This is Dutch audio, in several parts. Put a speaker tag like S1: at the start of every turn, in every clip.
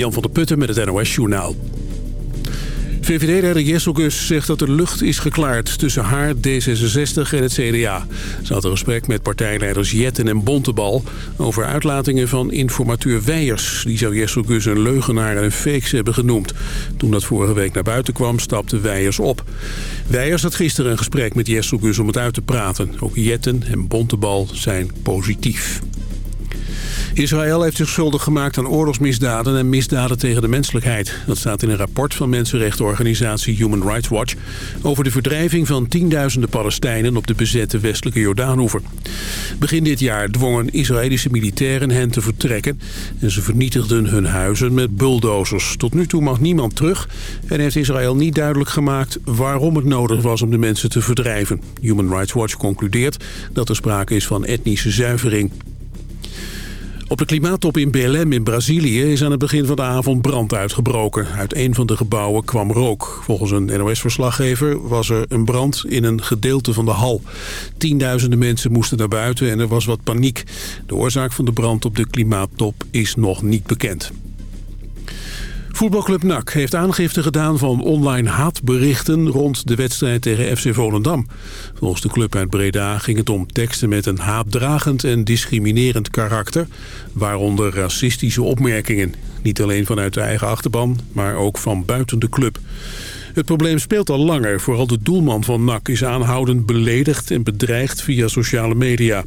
S1: Jan van der Putten met het NOS Journaal. VVD-leider Jesselgus zegt dat de lucht is geklaard tussen haar, D66 en het CDA. Ze had een gesprek met partijleiders Jetten en Bontebal... over uitlatingen van informateur Weijers. Die zou Jesselgus een leugenaar en een fakes hebben genoemd. Toen dat vorige week naar buiten kwam, stapte Weijers op. Weijers had gisteren een gesprek met Jesselgus om het uit te praten. Ook Jetten en Bontebal zijn positief. Israël heeft zich schuldig gemaakt aan oorlogsmisdaden en misdaden tegen de menselijkheid. Dat staat in een rapport van mensenrechtenorganisatie Human Rights Watch... over de verdrijving van tienduizenden Palestijnen op de bezette westelijke Jordaanhoever. Begin dit jaar dwongen Israëlische militairen hen te vertrekken... en ze vernietigden hun huizen met bulldozers. Tot nu toe mag niemand terug en heeft Israël niet duidelijk gemaakt... waarom het nodig was om de mensen te verdrijven. Human Rights Watch concludeert dat er sprake is van etnische zuivering. Op de klimaattop in BLM in Brazilië is aan het begin van de avond brand uitgebroken. Uit een van de gebouwen kwam rook. Volgens een NOS-verslaggever was er een brand in een gedeelte van de hal. Tienduizenden mensen moesten naar buiten en er was wat paniek. De oorzaak van de brand op de klimaattop is nog niet bekend. Voetbalclub NAC heeft aangifte gedaan van online haatberichten rond de wedstrijd tegen FC Volendam. Volgens de club uit Breda ging het om teksten met een haatdragend en discriminerend karakter, waaronder racistische opmerkingen. Niet alleen vanuit de eigen achterban, maar ook van buiten de club. Het probleem speelt al langer. Vooral de doelman van NAC is aanhoudend beledigd en bedreigd via sociale media.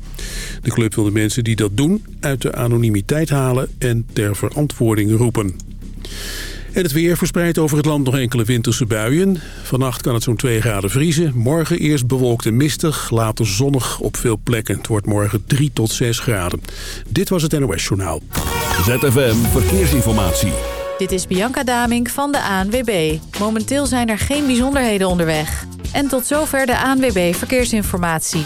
S1: De club wil de mensen die dat doen uit de anonimiteit halen en ter verantwoording roepen. En het weer verspreidt over het land nog enkele winterse buien. Vannacht kan het zo'n 2 graden vriezen. Morgen eerst bewolkt en mistig, later zonnig op veel plekken. Het wordt morgen 3 tot 6 graden. Dit was het NOS Journaal.
S2: ZFM Verkeersinformatie.
S3: Dit is Bianca Damink van de ANWB. Momenteel zijn er geen bijzonderheden onderweg. En tot zover de ANWB Verkeersinformatie.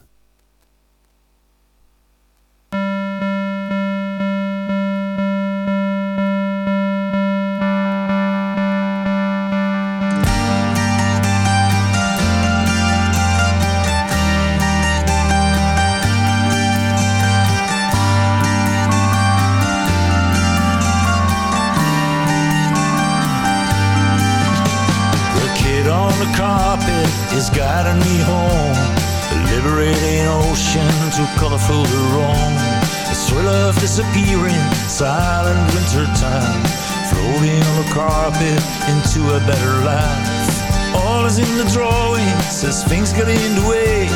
S4: Carpet into a better life. All is in the drawings as things get in the way.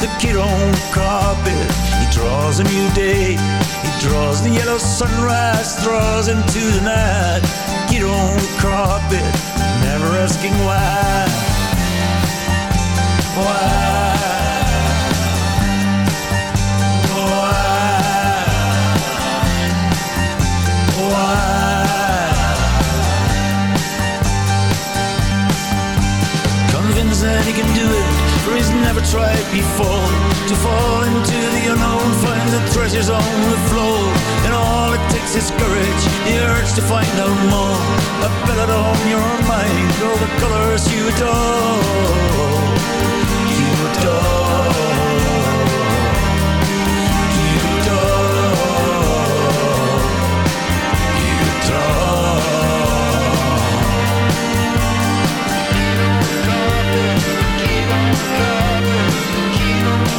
S4: The kid on the carpet, he draws a new day. He draws the yellow sunrise, draws into the night. Kid on the carpet, never asking why. Tried before. To fall into the unknown, find the treasures on the floor. And all it takes is courage, the urge to find out more. A ballad on your mind, all the colors you adore. You adore.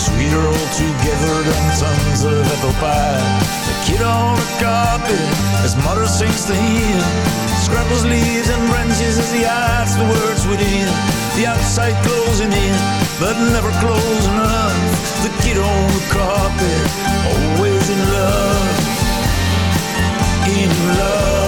S4: Sweeter all together than tons of apple pie. The kid on the carpet, his mother sings to him. Scrambles leaves and branches as he adds the words within. The outside closing in, but never close enough. The kid on the carpet, always in love. In love.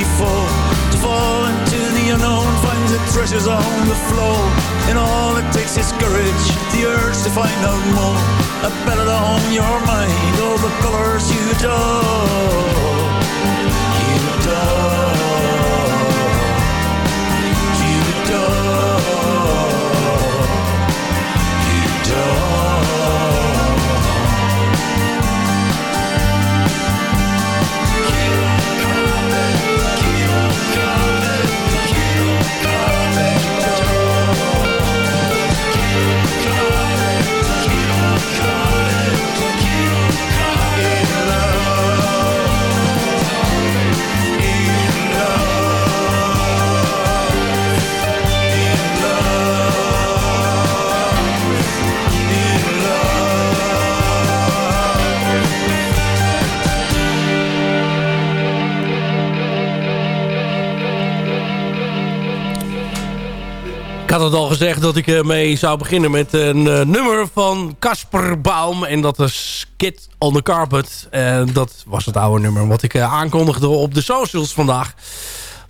S4: Before. To fall into the unknown, finds the treasures on the floor. And all it takes is courage, the urge to find out more. A ballad on your mind, all the colors you adore. You adore.
S5: Had het al gezegd dat ik mee zou beginnen met een eh, nummer van Casper Baum. En dat is Kid on the Carpet. En dat was het oude nummer wat ik eh, aankondigde op de socials vandaag.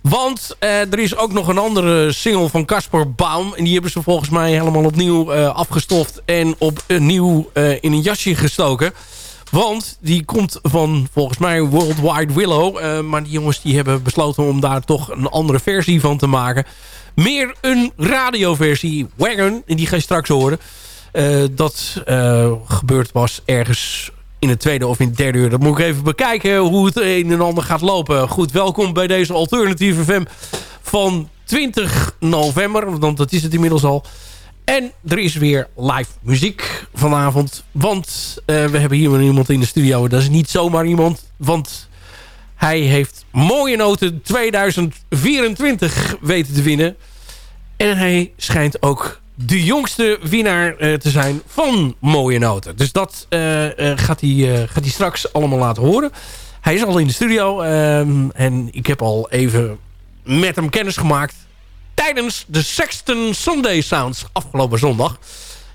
S5: Want eh, er is ook nog een andere single van Casper Baum. En die hebben ze volgens mij helemaal opnieuw eh, afgestoft. En opnieuw eh, in een jasje gestoken. Want die komt van volgens mij Worldwide Willow. Eh, maar die jongens die hebben besloten om daar toch een andere versie van te maken. Meer een radioversie. Wagon. En die ga je straks horen. Eh, dat eh, gebeurd was ergens in het tweede of in het derde uur. Dat moet ik even bekijken hoe het een en ander gaat lopen. Goed, welkom bij deze alternatieve FM van 20 november. Want dat is het inmiddels al. En er is weer live muziek vanavond. Want eh, we hebben hier iemand in de studio. Dat is niet zomaar iemand. Want hij heeft mooie noten 2024 weten te winnen. En hij schijnt ook de jongste winnaar eh, te zijn van mooie noten. Dus dat eh, eh, gaat, hij, gaat hij straks allemaal laten horen. Hij is al in de studio. ehm, en ik heb al even met hem kennis gemaakt. Tijdens de Sexton Sunday Sounds afgelopen zondag.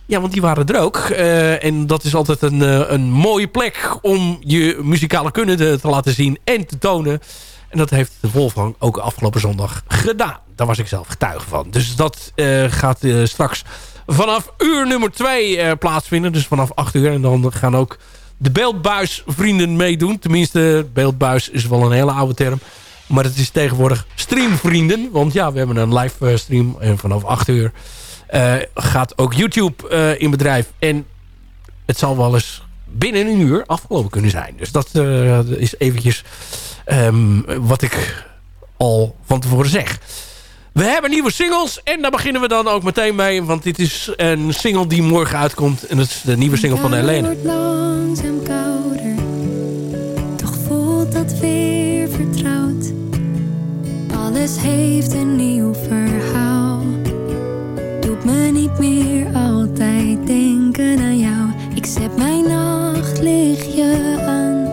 S5: Ja, want die waren er ook. Eh, en dat is altijd een, eh, een mooie plek om je muzikale kunnen te, te laten zien en te tonen. En dat heeft de Wolfgang ook afgelopen zondag gedaan. Daar was ik zelf getuige van. Dus dat eh, gaat straks vanaf uur nummer 2 plaatsvinden. Dus vanaf 8 uur. En dan gaan ook de beeldbuisvrienden meedoen. Tenminste, beeldbuis is wel een hele oude term. Maar het is tegenwoordig streamvrienden. Want ja, we hebben een live eh, stream. En vanaf 8 uur gaat ook YouTube eh, in bedrijf. En het zal wel eens binnen een uur afgelopen kunnen zijn. Dus dat eh, is eventjes ehm, wat ik al van tevoren zeg. We hebben nieuwe singles en daar beginnen we dan ook meteen mee. Want dit is een single die morgen uitkomt. En dat is de nieuwe single van Helene.
S6: Het wordt langzaam kouder, toch voelt dat weer vertrouwd. Alles heeft een nieuw verhaal. Me niet meer altijd denken aan jou. Ik zet mijn nachtlichtje aan.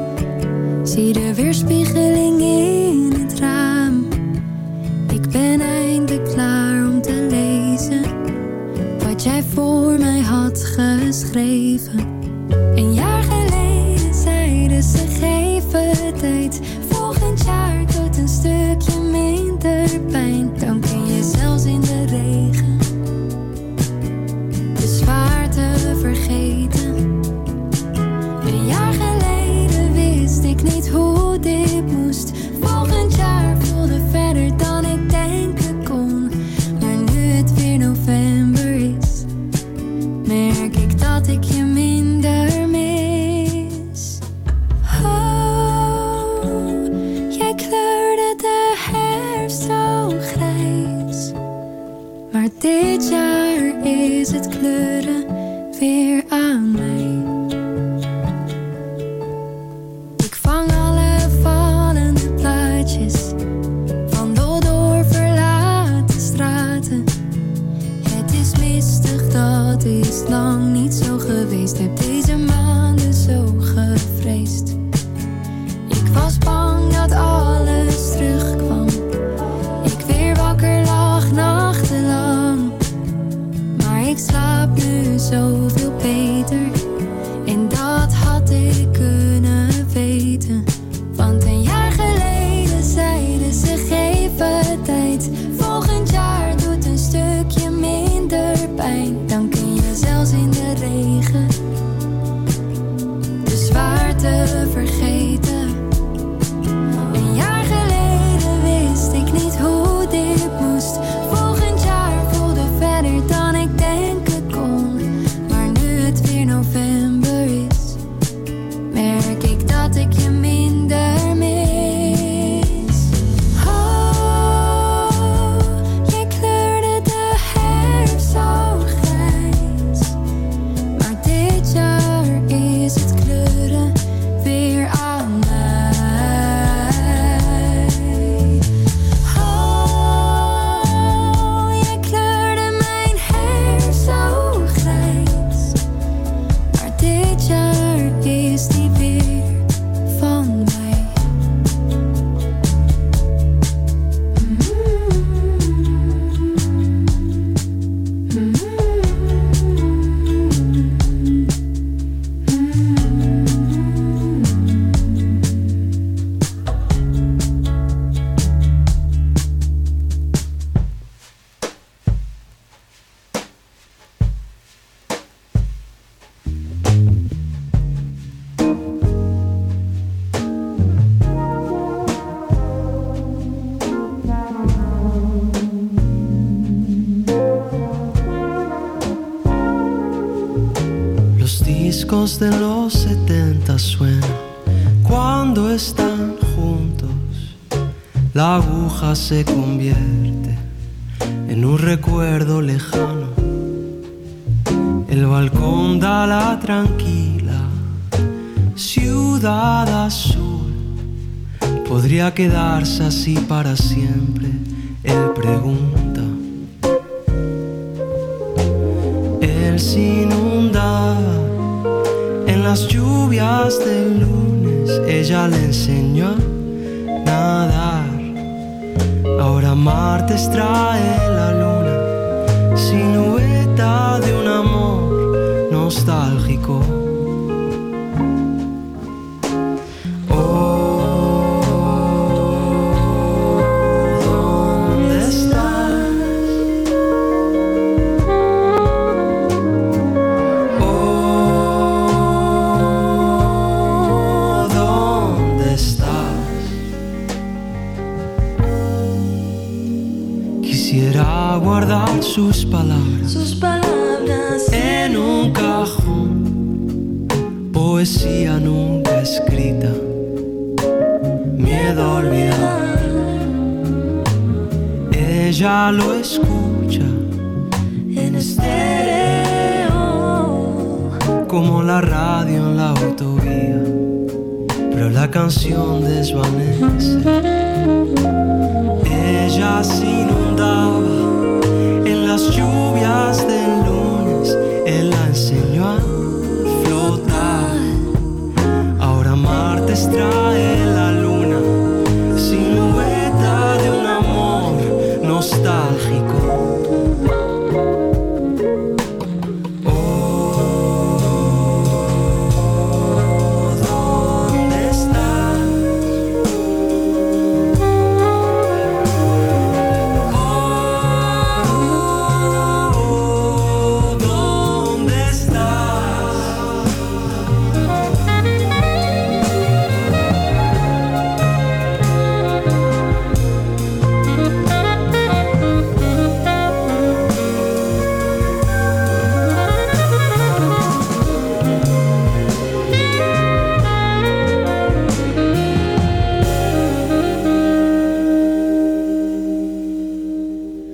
S6: Zie de weerspiegeling in het raam. Ik ben eindelijk klaar om te lezen wat jij voor mij had geschreven. Een jaar geleden zeiden ze geven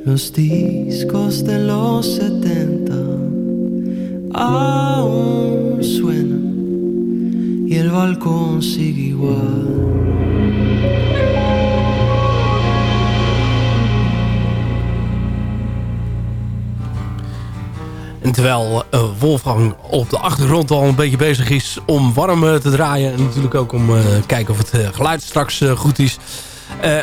S7: Los discos de los 70 aún suenan y el balcón sigue igual.
S6: En terwijl uh, Wolfgang op de achtergrond al een beetje bezig is om warm te draaien... en natuurlijk ook om uh, kijken of het geluid straks goed is...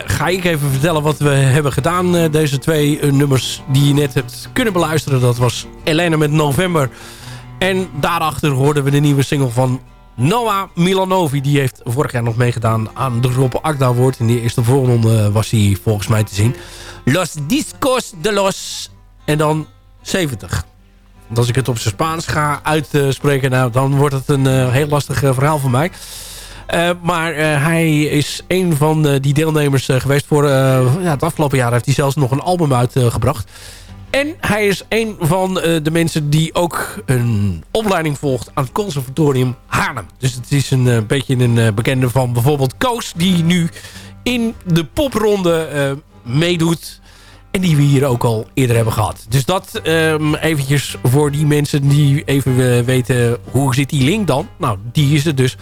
S6: ga ik even vertellen wat we hebben gedaan. deze twee nummers die je net hebt kunnen beluisteren. Dat was Elena met November. En daarachter hoorden we de nieuwe single van Noah Milanovi. Die heeft vorig jaar nog meegedaan aan de Rob Akda Award. In de eerste voorronde was hij volgens mij te zien. Los Discos de Los. En dan 70. Want als ik het op zijn Spaans ga uitspreken... Nou, dan wordt het een heel lastig verhaal voor mij. Uh, maar hij is een van die deelnemers geweest voor... ja, het afgelopen jaar heeft hij zelfs nog een album uitgebracht. en hij is een van de mensen die ook een opleiding volgt... aan het conservatorium Haarlem. Dus het is een beetje een bekende van bijvoorbeeld Koos... die nu in de popronde meedoet en die we hier ook al eerder hebben gehad. Dus dat um, eventjes voor die mensen die even weten hoe zit die link dan. Nou, die is het dus.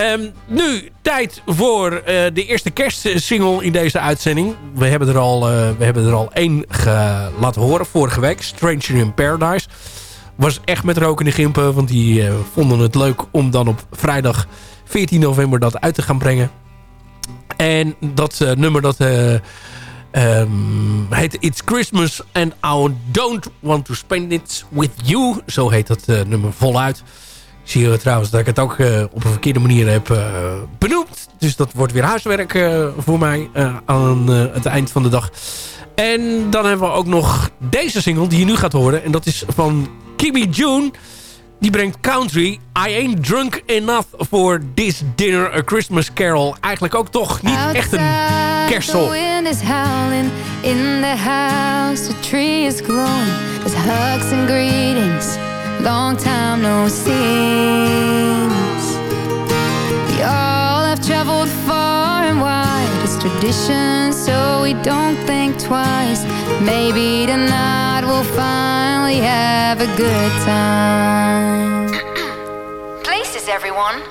S6: Um, nu, tijd voor uh, de eerste kerstsingle in deze uitzending. We hebben er al, uh, we hebben er al één laten horen vorige week. Stranger in Paradise. Was echt met rokende gimpen. Want die vonden het leuk om dan op vrijdag 14 november dat uit te gaan brengen. En dat nummer dat... Um, heet It's Christmas and I Don't Want to Spend It With You. Zo heet dat nummer voluit. Zie je trouwens dat ik het ook uh, op een verkeerde manier heb uh, benoemd. Dus dat wordt weer huiswerk voor mij aan het eind van de dag. En dan hebben we ook nog deze single die je nu gaat horen. En dat is van Kibi June. Die brengt country. I ain't drunk enough for this dinner, a Christmas carol. Eigenlijk ook toch niet echt een kerstsong. Is howling in the house. The tree is glowing. There's hugs and greetings. Long time no see. We all have traveled far and wide. It's tradition, so we don't think twice. Maybe tonight we'll finally have a good time.
S8: Places, everyone.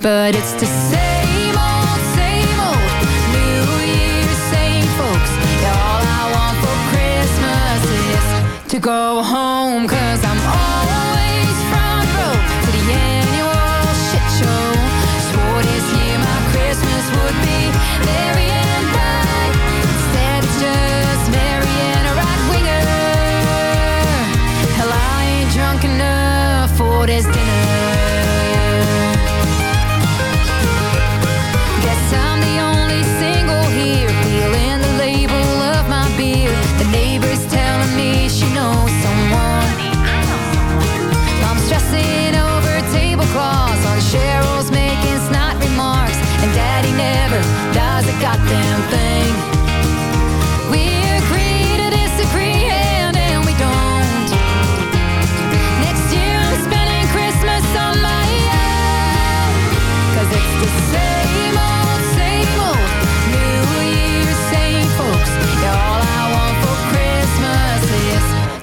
S6: But it's the same old, same old. New Year's, same folks. Yeah, all I want for Christmas is to go home, cause I'm be merry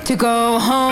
S6: to go home,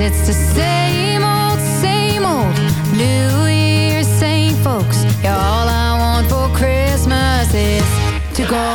S6: it's the same old, same old. New Year's, same folks. Yeah, all I want for Christmas is to go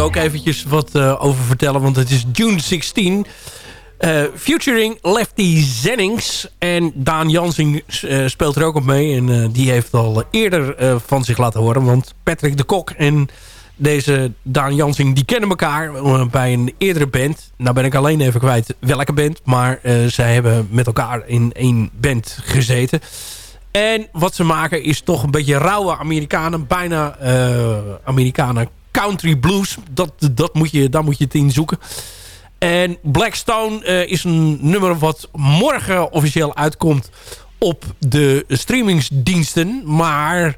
S5: ook eventjes wat over vertellen. Want het is June 16. Uh, featuring Lefty Zennings. En Daan Jansing speelt er ook op mee. En die heeft al eerder van zich laten horen. Want Patrick de Kok en deze Daan Jansing... die kennen elkaar bij een eerdere band. Nou ben ik alleen even kwijt welke band. Maar zij hebben met elkaar in één band gezeten. En wat ze maken is toch een beetje rauwe Amerikanen. Bijna uh, Amerikanen country blues. Dat, dat moet je, daar moet je het in zoeken. En Blackstone uh, is een nummer wat morgen officieel uitkomt op de streamingsdiensten. Maar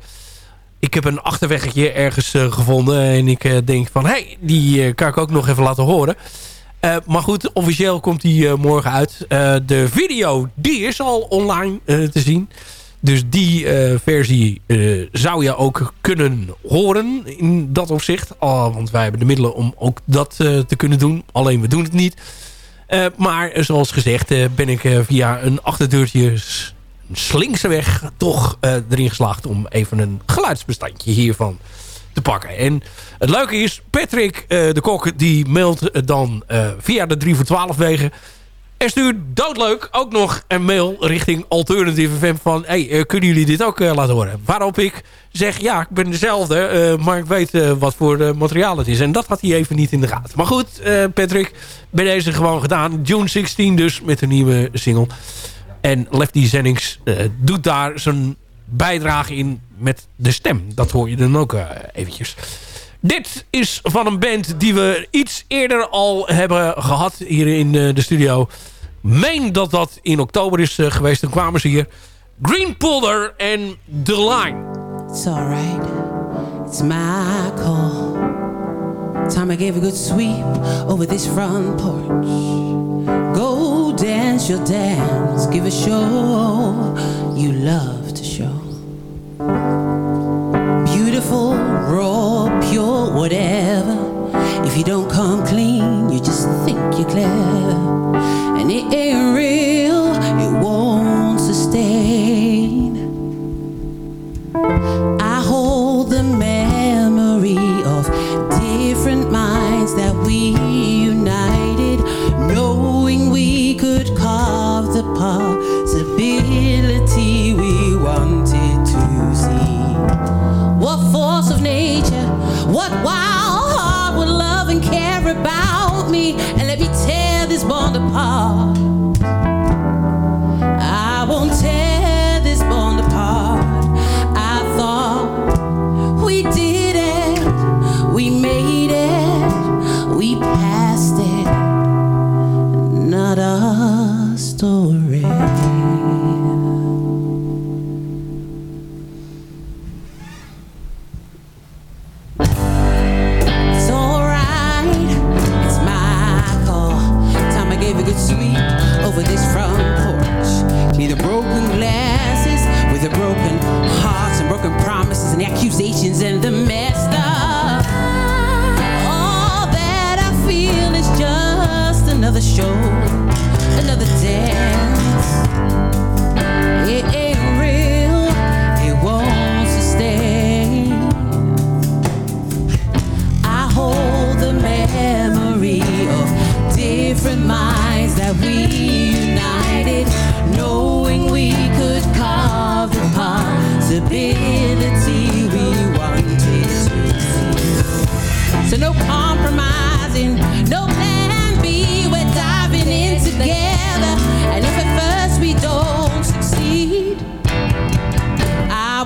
S5: ik heb een achterweggetje ergens uh, gevonden. En ik denk van, hé, hey, die kan ik ook nog even laten horen. maar goed, officieel komt die morgen uit. de video, die is al online te zien. Dus die uh, versie uh, zou je ook kunnen horen in dat opzicht. Oh, want wij hebben de middelen om ook dat uh, te kunnen doen. Alleen we doen het niet. maar zoals gezegd ben ik via een achterdeurtje slinkse weg toch erin geslaagd om even een geluidsbestandje hiervan te pakken. En het leuke is, Patrick de Kok die mailt dan via de 3 voor 12 wegen en stuurt doodleuk ook nog een mail richting Alternative FM van... hey, uh, kunnen jullie dit ook uh, laten horen? Waarop ik zeg, ja, ik ben dezelfde, uh, maar ik weet wat voor materiaal het is. En dat had hij even niet in de gaten. Maar goed, Patrick, bij deze gewoon gedaan. June 16 dus, met een nieuwe single. En Lefty Zennings doet daar zijn bijdrage in met de stem. Dat hoor je dan ook eventjes. Dit is van een band die we iets eerder al hebben gehad hier in de studio meen dat dat in oktober is uh, geweest. Dan kwamen ze hier. Green Pulder en The Line.
S9: It's alright. It's my call. Time I gave a good sweep over this front porch. Go dance your dance. Give a show you love to show. Beautiful, raw, pure, whatever. If you don't come clean, you just think you're clever. and it ain't real,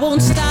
S9: won't stop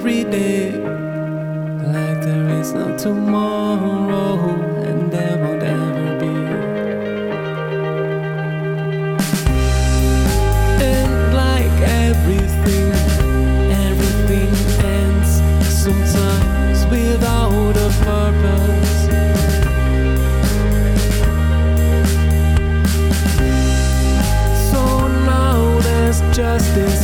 S10: every day like there is no tomorrow and there won't ever be. And like everything, everything ends sometimes without a purpose. So now there's just this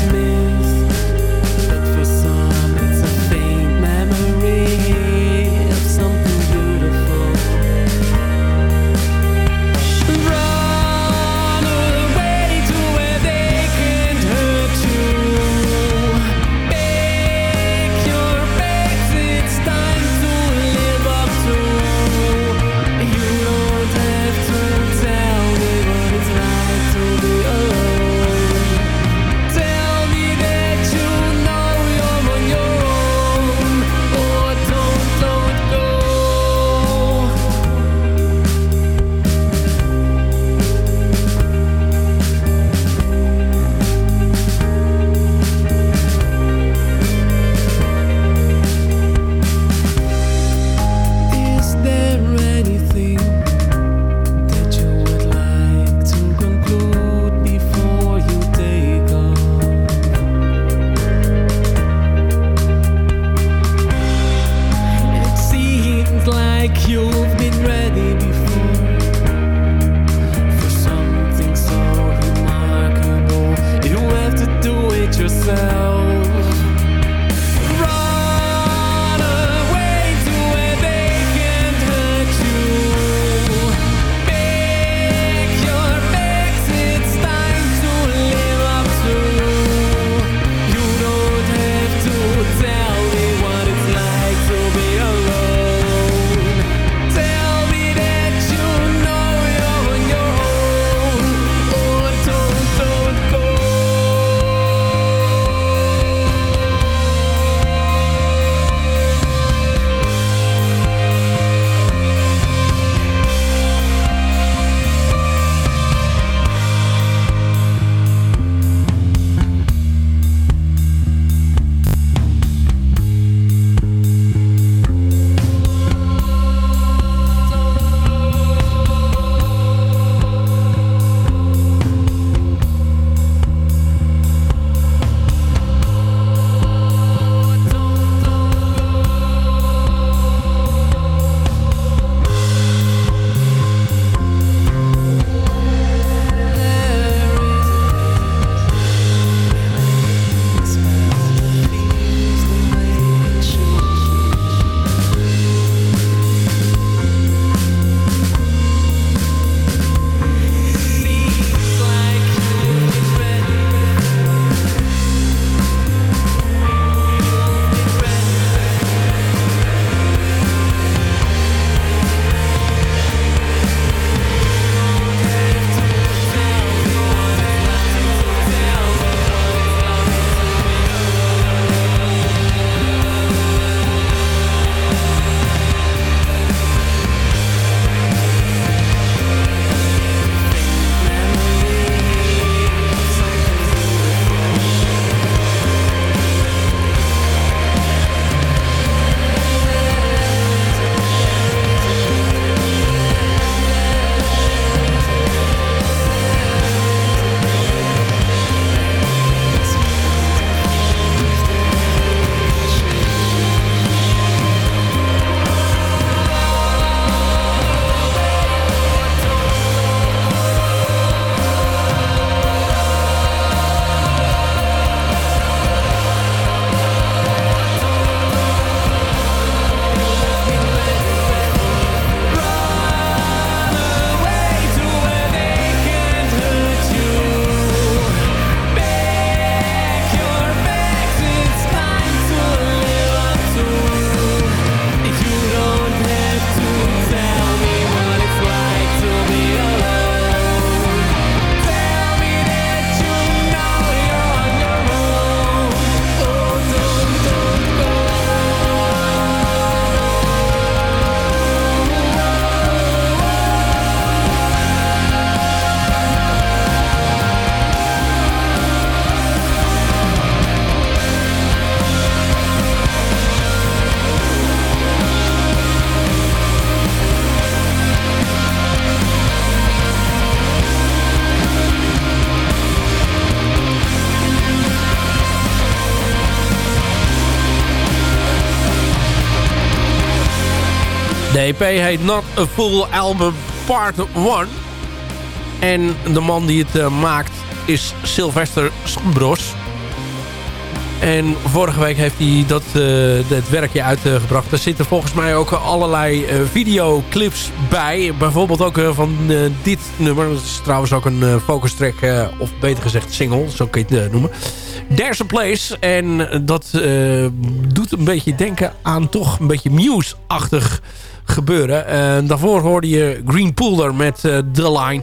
S5: EP heet Not a Full Album Part 1. En de man die het uh, maakt is Sylvester Sombros. En vorige week heeft hij dat, uh, werkje uitgebracht. er zitten volgens mij ook allerlei uh, videoclips bij. Bijvoorbeeld ook van dit nummer. Dat is trouwens ook een focus track, of beter gezegd single. Zo kun je het noemen. There's a Place. En dat doet een beetje denken aan toch een beetje Muse-achtig gebeuren. daarvoor hoorde je Green Poolder met The Line...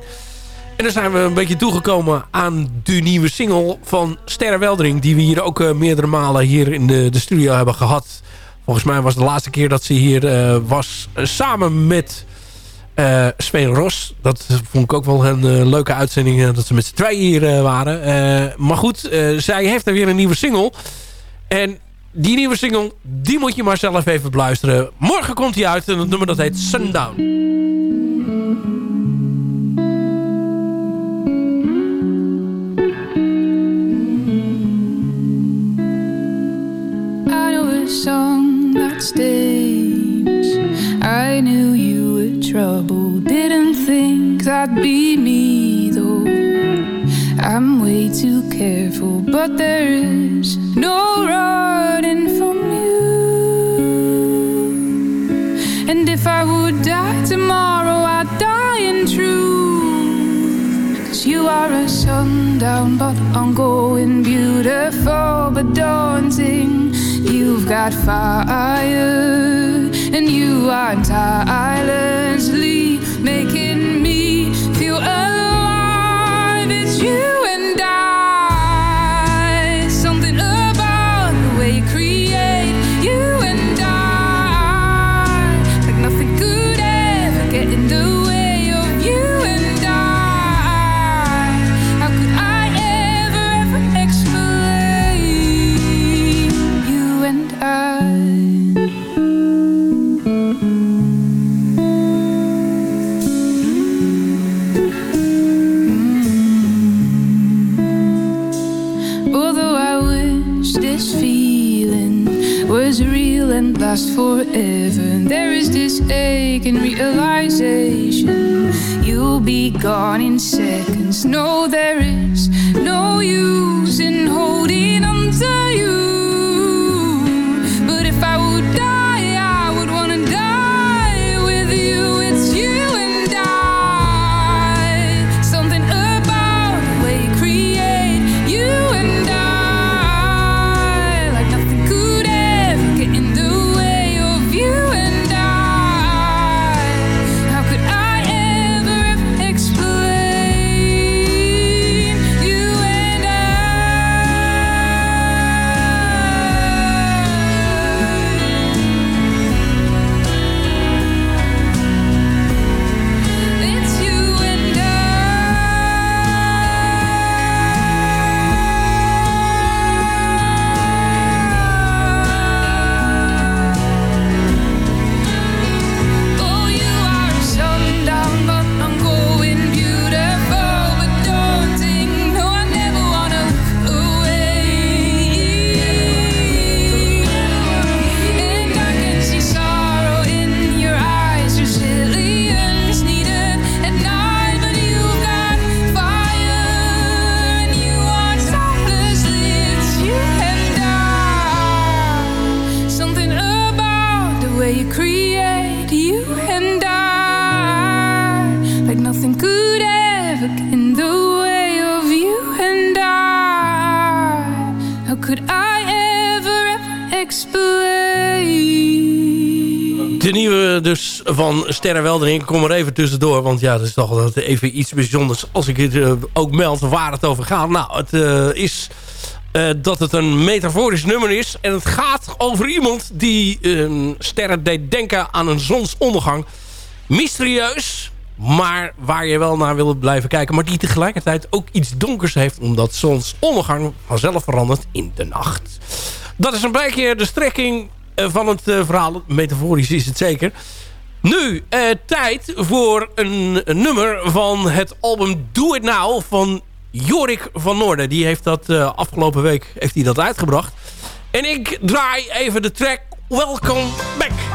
S5: En dan zijn we een beetje toegekomen aan de nieuwe single van Sterre Weldering. Die we hier ook uh, meerdere malen hier in de, de studio hebben gehad. Volgens mij was de laatste keer dat ze hier uh, was uh, samen met Sven Ros. Dat vond ik ook wel een leuke uitzending dat ze met z'n tweeën hier waren. maar goed, zij heeft er weer een nieuwe single. En die nieuwe single, die moet je maar zelf even beluisteren. Morgen komt hij uit en het nummer dat heet Sundown.
S6: song that stays. I knew you were trouble, didn't think that'd be me. I'm way too careful, but there is no running from you. And if I would die tomorrow, I'd die in truth. Cause you are a sundown, but ongoing, beautiful, but daunting. You've got fire, and you are tirelessly ache realization you'll be gone in seconds. No, there is
S5: Dus van Sterrenweldering. Kom er even tussendoor, want ja, dat is toch even iets bijzonders als ik het eh, ook meld waar het over gaat. Nou, het eh, is eh, dat het een metaforisch nummer is. En het gaat over iemand die ehm, sterren deed denken aan een zonsondergang. Mysterieus, maar waar je wel naar wil blijven kijken. Maar die tegelijkertijd ook iets donkers heeft, omdat zonsondergang vanzelf verandert in de nacht. Dat is een beetje de strekking van het eh, verhaal. Metaforisch is het zeker. Nu, eh, tijd voor een, nummer van het album Do It Now van Jorik van Noorden. Die heeft dat eh, afgelopen week heeft hij dat uitgebracht. En ik draai even de track Welcome Back.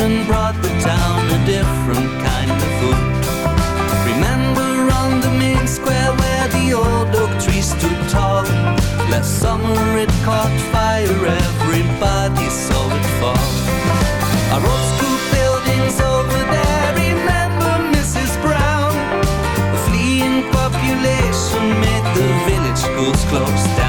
S11: and brought the town a different kind of food. Remember on the main square where the old oak tree stood tall. Last summer it caught fire, everybody saw it fall. Our old school buildings over there, remember Mrs. Brown? The fleeing population made the village schools close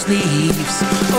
S10: sleeves.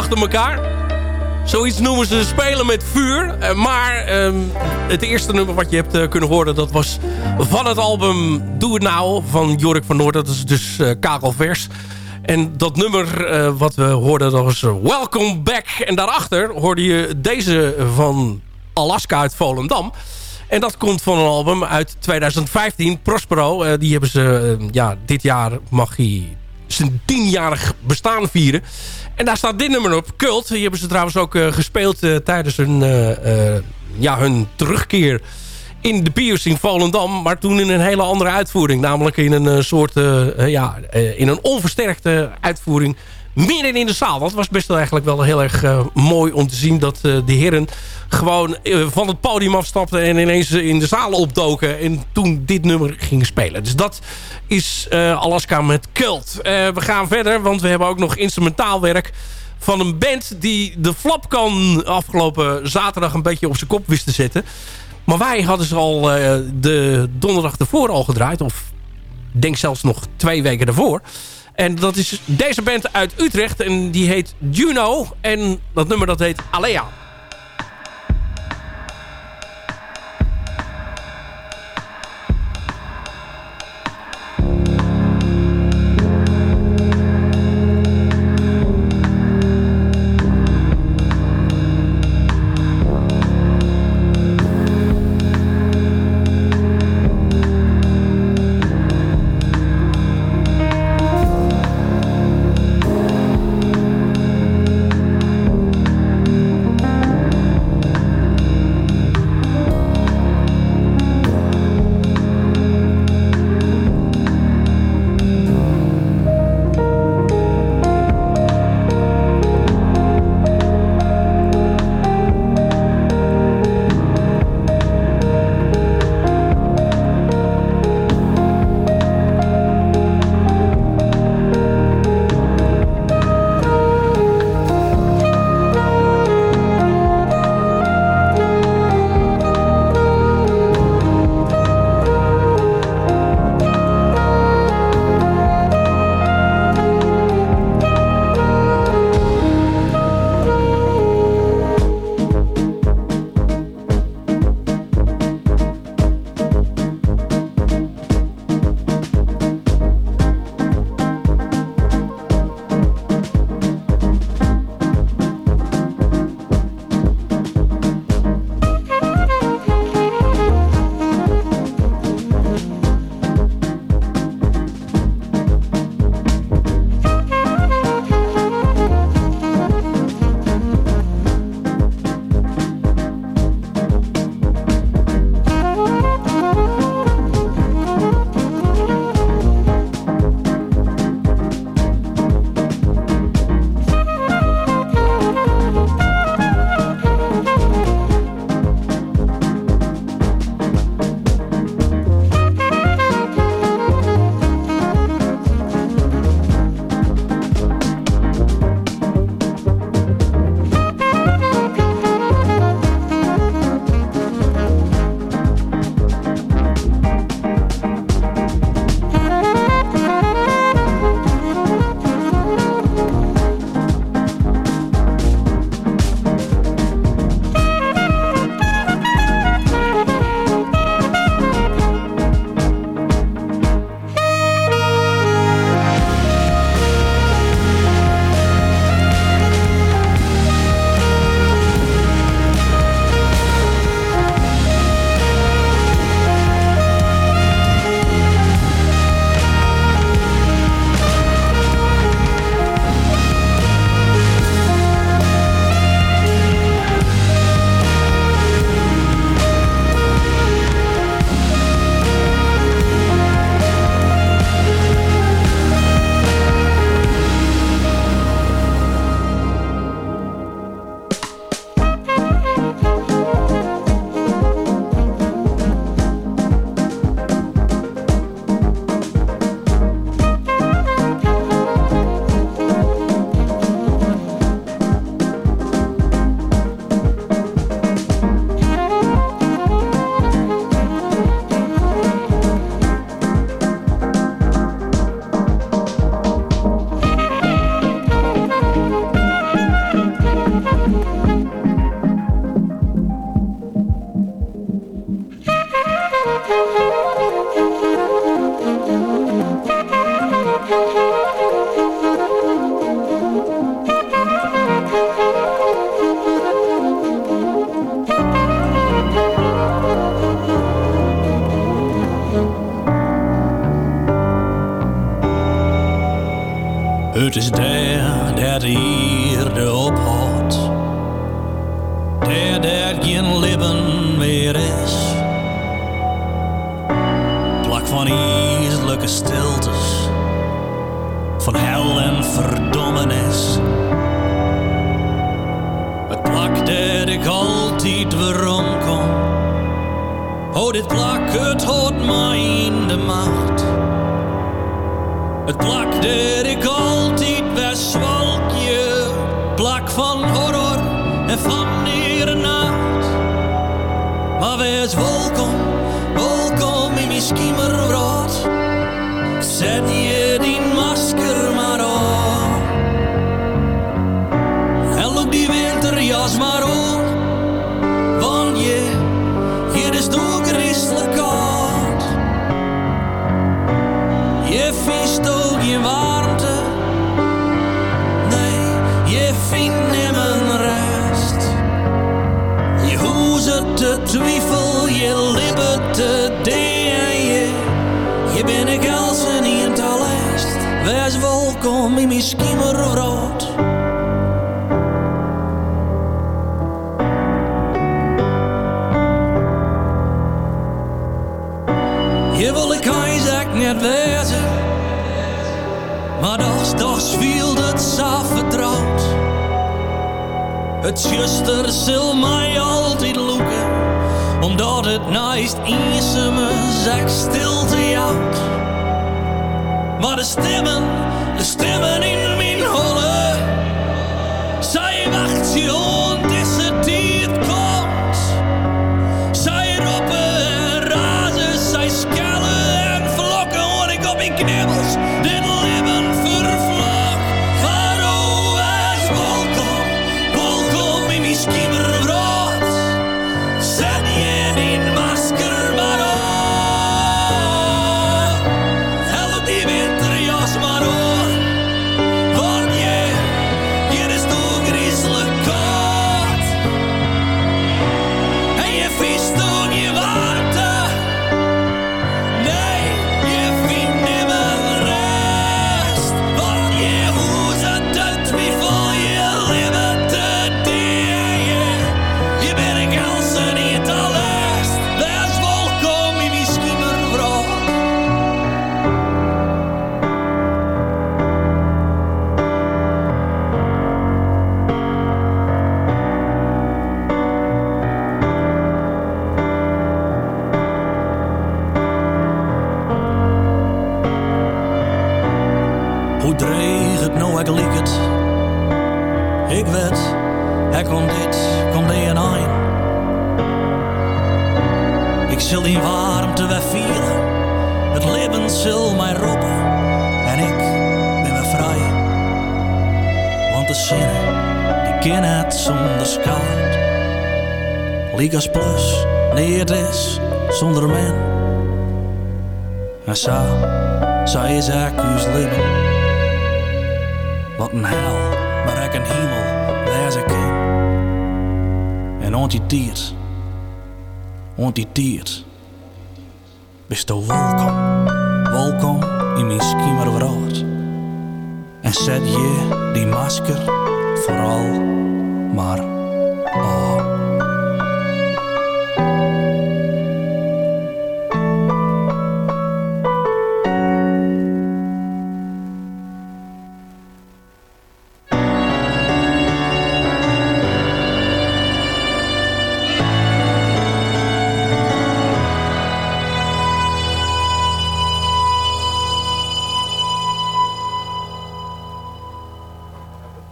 S5: Achter elkaar. Zoiets noemen ze spelen met vuur. Eh, maar ehm, het eerste nummer wat je hebt eh, kunnen horen... dat was van het album Doe Het Nou van Jorik van Noord. Dat is dus uh, kakelvers. En dat nummer eh, wat we hoorden, dat was eh, Welcome Back. En daarachter hoorde je deze van Alaska uit Volendam. En dat komt van een album uit 2015, Prospero. Eh, die hebben ze, eh, ja, dit jaar mag hij zijn tienjarig bestaan vieren. En daar staat dit nummer op, Cult. Die hebben ze trouwens ook eh, gespeeld eh, tijdens hun, eh, ja, hun terugkeer in de bios in Volendam. Maar toen in een hele andere uitvoering. Namelijk in een soort, ja, in een onversterkte uitvoering. Midden in de zaal. Dat was best wel eigenlijk wel heel erg eh, mooi om te zien dat eh, de heren gewoon eh, van het podium afstapten en ineens in de zaal opdoken. En toen dit nummer gingen spelen. Dus dat is Alaska met Cult. We gaan verder, want we hebben ook nog instrumentaal werk van een band die de flapkan afgelopen zaterdag een beetje op zijn kop wist te zetten. Maar wij hadden ze al de donderdag ervoor al gedraaid. Of denk zelfs nog twee weken daarvoor. En dat is deze band uit Utrecht. En die heet Juno. En dat nummer dat heet Alea.
S4: Plak dat ik altijd weer omkom. Oh, dit plak, het houdt mij in de macht. Het plak dat ik altijd best zwalkje. Plak van horror en van nacht. Maar wees welkom, welkom in mijn schiemerrood. Zet je op. Want je, hier is door christelijk koud. Je viest ook je warmte. Nee, je vindt nimmer rust. Je hoezen te twijfel, je lippen te deeën. Je bent ik als een niet. Wees welkom in mijn Het zuster zal mij altijd loeken. Omdat het naast eerste me zak stilte houdt. Maar de stemmen, de stemmen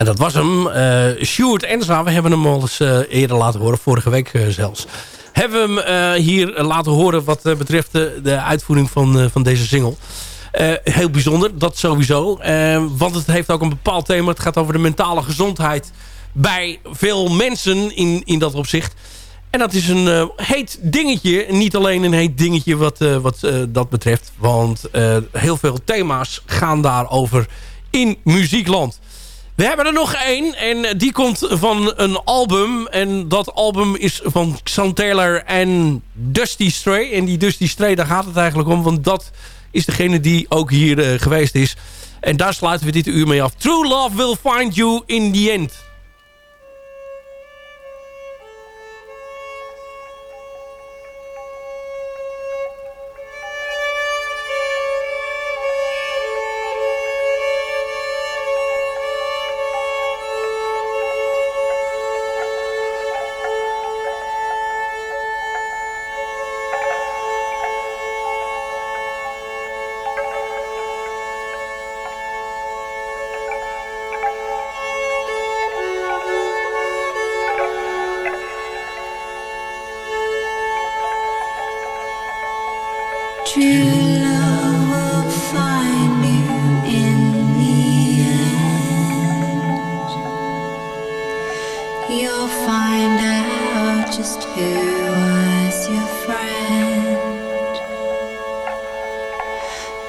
S5: dat was hem. eh Stuart Enza, we hebben hem al eens eh, eerder laten horen. Vorige week eh, zelfs. Hebben we hem hier laten horen wat betreft de, de uitvoering van, van deze single. Heel bijzonder, dat sowieso. Want het heeft ook een bepaald thema. Het gaat over de mentale gezondheid bij veel mensen in, in dat opzicht. En dat is een heet dingetje. Niet alleen een heet dingetje wat, wat dat betreft. Want heel veel thema's gaan daarover in muziekland. We hebben er nog één en die komt van een album. En dat album is van Xan Taylor en Dusty Stray. En die Dusty Stray, daar gaat het eigenlijk om. Want dat is degene die ook hier eh, geweest is.
S6: En daar sluiten we dit uur mee af. True Love Will Find You in the End.